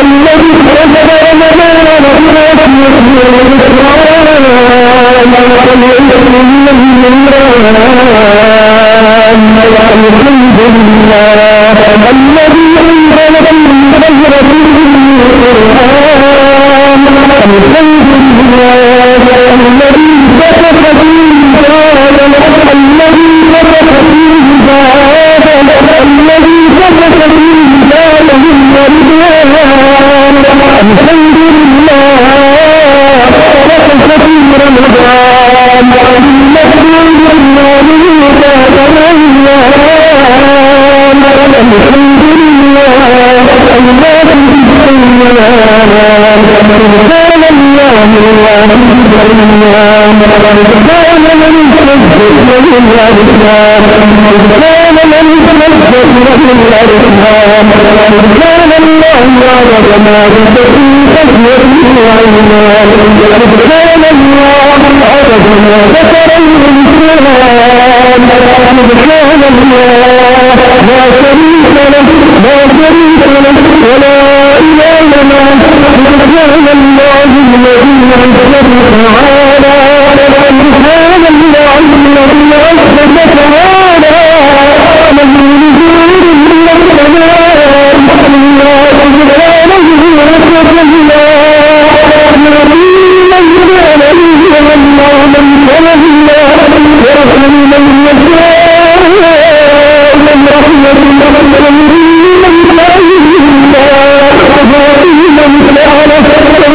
الذي خلق رمضان رحمة وذكرى الحمد لله الذي أنزل بالخير من القرآن الحمد لله الذي فتح به الذي فتح به الذي فتح به من الرضوان الحمد لله فتح به رمضان سبحان الله. سبحان من تمسك به الأرحام سبحان من تمسك به الأرحام سبحان الله عرض ما تتقي تسيره عيناه سبحان الله عرض ما ذكر الإنسان سبحان الله لا شريك له لا شريك له ولا من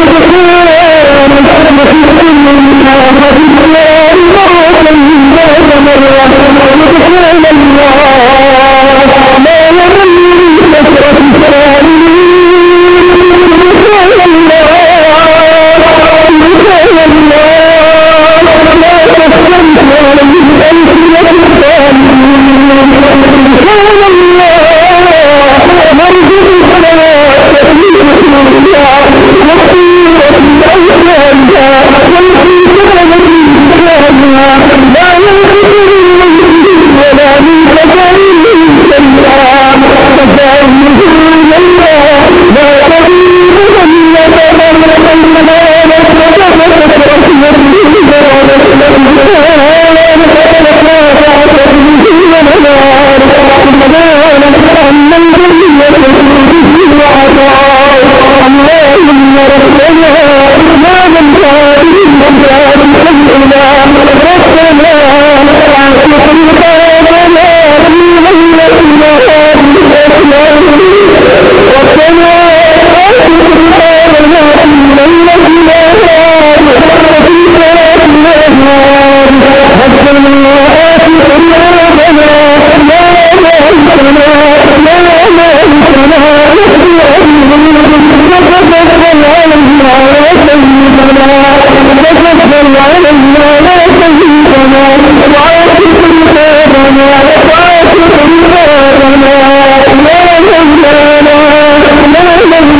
Thank you. وتفضل علينا لا تزيدنا وعاطف بابنا وعاطف بابنا لا مولانا لا مولانا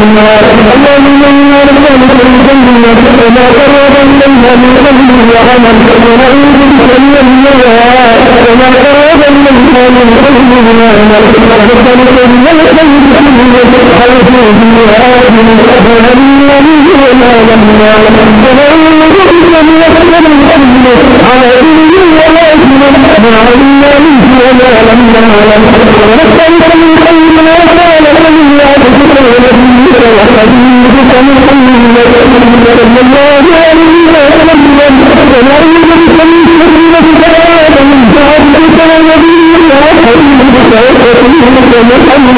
اللهم ذلك الجنة وما قرب إليها من قول وعمل ونعوذ بك من النار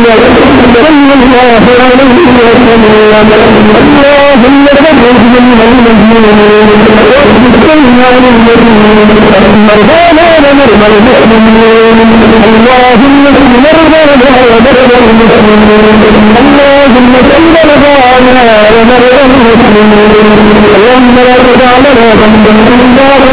الله عليه وسلم اللهم فرج من المجنون واجعلنا للمؤمنين مرضانا ومرضى المؤمنين اللهم المسلمين اللهم اشف مرضانا ومرضى المسلمين اللهم لا تدع لنا ذنبا الا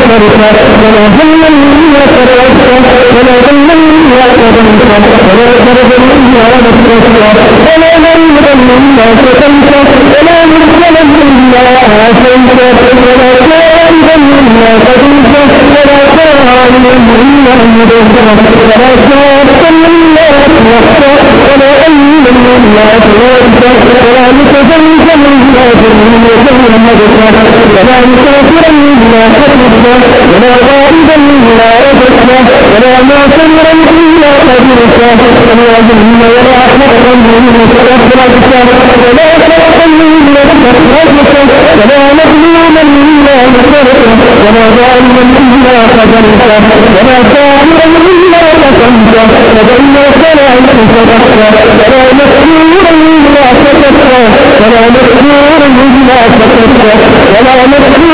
ولا غالبا لا يدرك الرحمة ولا معتذر إلا قدرك ولا ذنب ولا حقا منك أخرجك ولا حقا منك أخرجك ولا مظلوما إلا نصرك ولا ظالما إلا قدرك ولا ساحرا إلا قسمت فبينا فلا انتصرت ولا مسرورا إلا سكت ولا مسرورا إلا سكت ولا مسرورا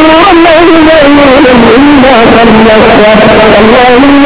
Allahumma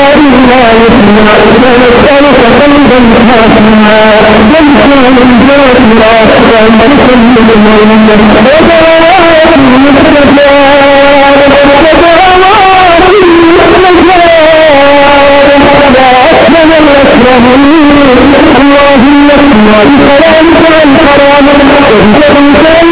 لا يسمع ونسألك قلبا حاسما يمكن من جهة العاصفة أن تسلم المؤمن وتواصي مثلك وتواصي مثلك وأحسن الأكرمين اللهم اسمع بكلامك عن حرام وانت من كلام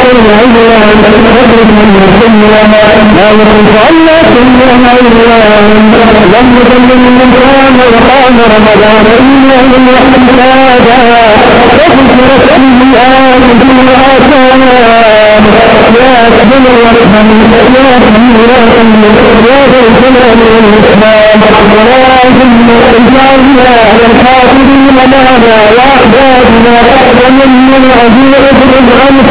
غير إلا أنت تخرج من الدنيا لا يرجع إلا سمعنا يا أكبر يا حمير يا ذا الجلال والإكرام ولكن ومن من عزيز الأنفس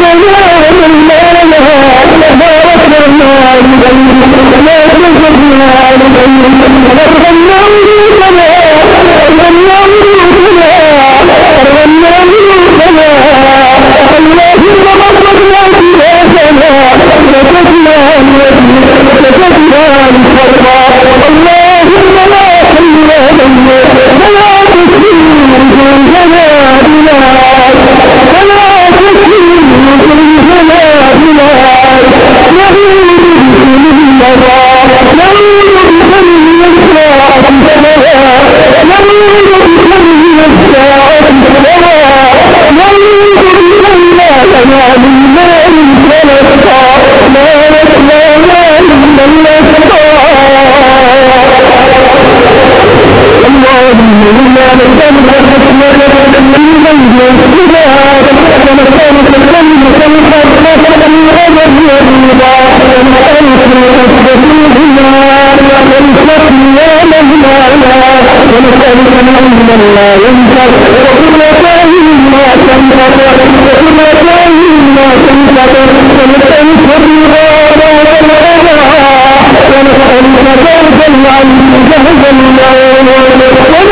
Thank you. جهز النار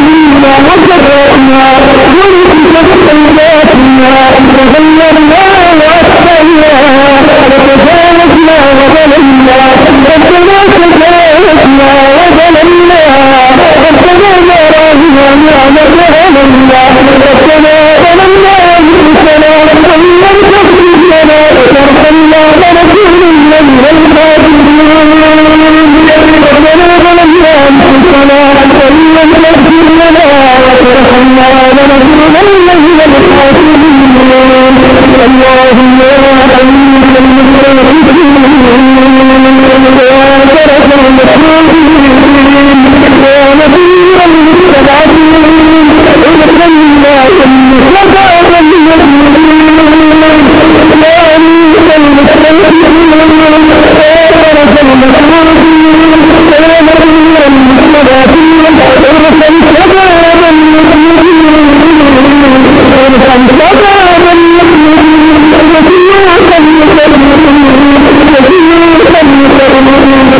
من الغادرين وآية رحمة ونزيد الذين الحاسدين اللهم يا حبيب المستغفرين يا شرف المسلمين يا نبي المستضعفين اغفر الناس المستضعفين يا أمير المستضعفين يا شرف المسلمين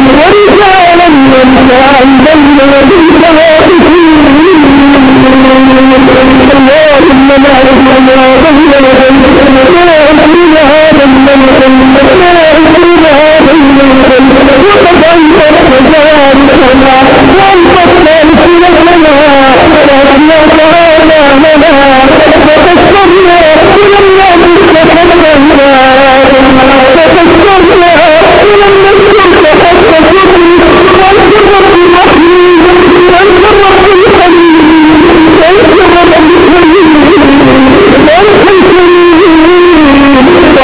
ورجالا ينفعا بين يديك اللهم لا علم ما بين يديك ولا علم هذا الملك ولا علم هذا الملك وقد انت كذلك ما وانت الثالث لنا ورحمه تعالى لنا وتسرنا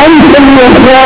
أنتم يا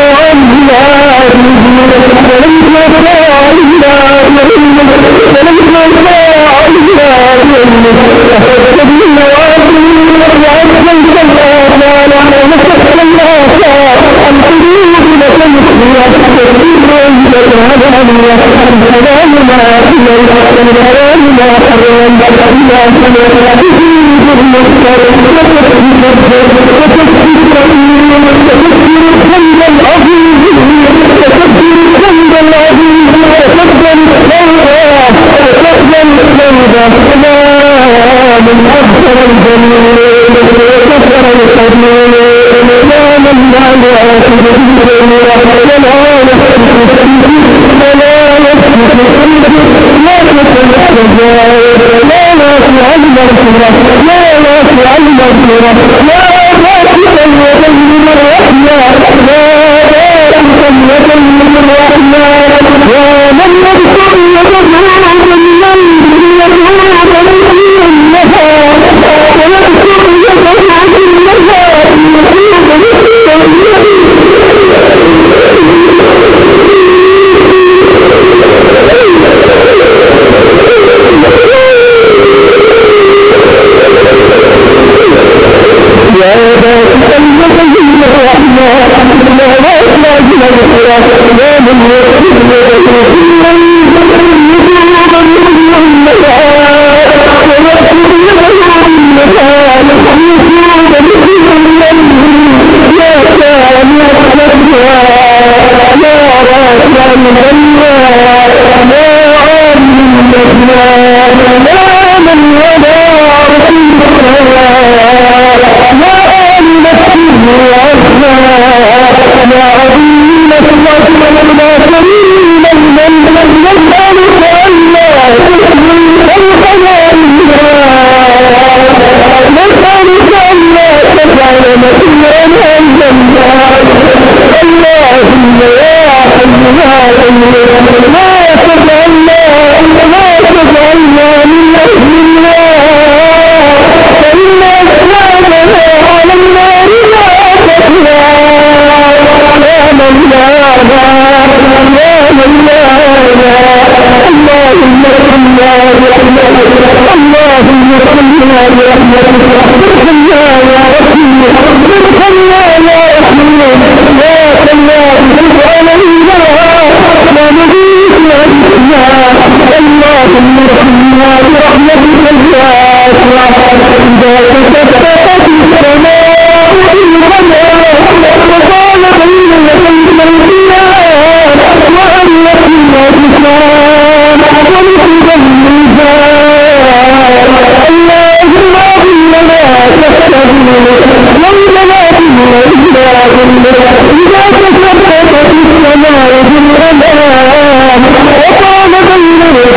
وتكفر كل الأرض القلب إمام أكثر الجميل وكثر القبيل إمام المعلومات بالجميل ولا يسلك ولا يسلك لا تسلك الجائر لا لا في علم الكرة لا لا في علم الكرة لا لا تسلك من الرحمة لا لا تسلك من الرحمة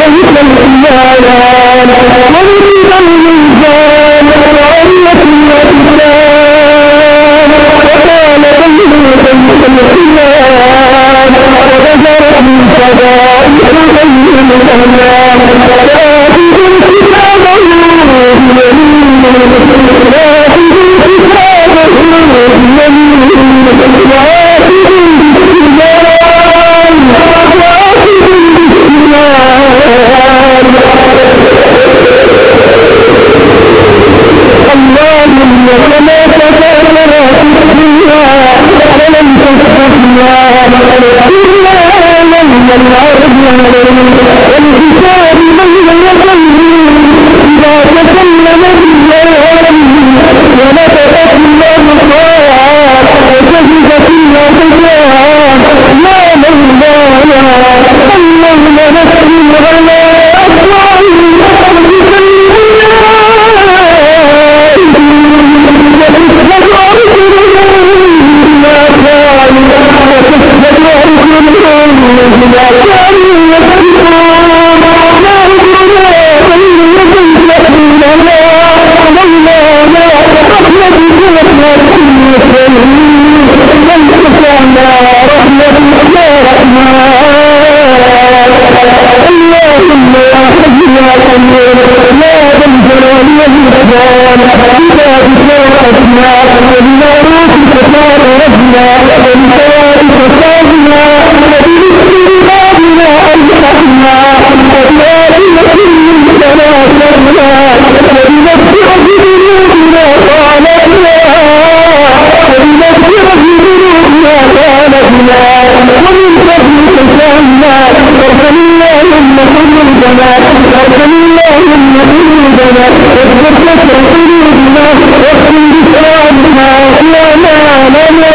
وبئس الحيوان وضرب الميزان وعلت الاقدام وكان بينه وبين الحيوان وبدرت من فضائح بين الانام فاخذ كتابه بيمينه فاخذ كتابه بيمينه اللهم كما تفاخر في الدنيا ولم تستطيع إلا من الله يا ربنا وللمعروف فقال ربنا وللمعروف فقال الجمال قل الفضل تسامى فارحم اللهم كل الجمال فارحم اللهم كل الجمال واثبت لك قلوبنا واغفر بسرعتها يا ما لنا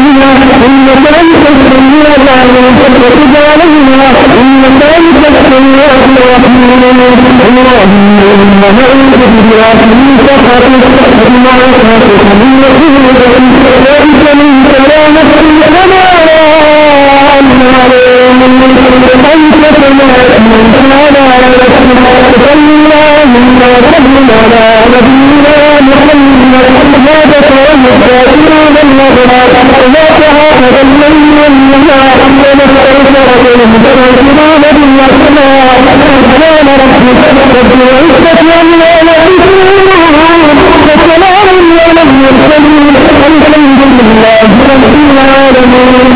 أنت السميع العليم علينا إنك أنت السميع الرحيم اللهم نعوذ بك من سخطك ومن عصاتك من نسيبك وإنك من كلامك لنا محمد هذا كلام الكافرين النظرات لا تعاقب الليل والنهار ونستغفرك المتوكلون بالأسماء سبحان ربك رب العزة عما يصفون وسلام على المرسلين الحمد لله رب العالمين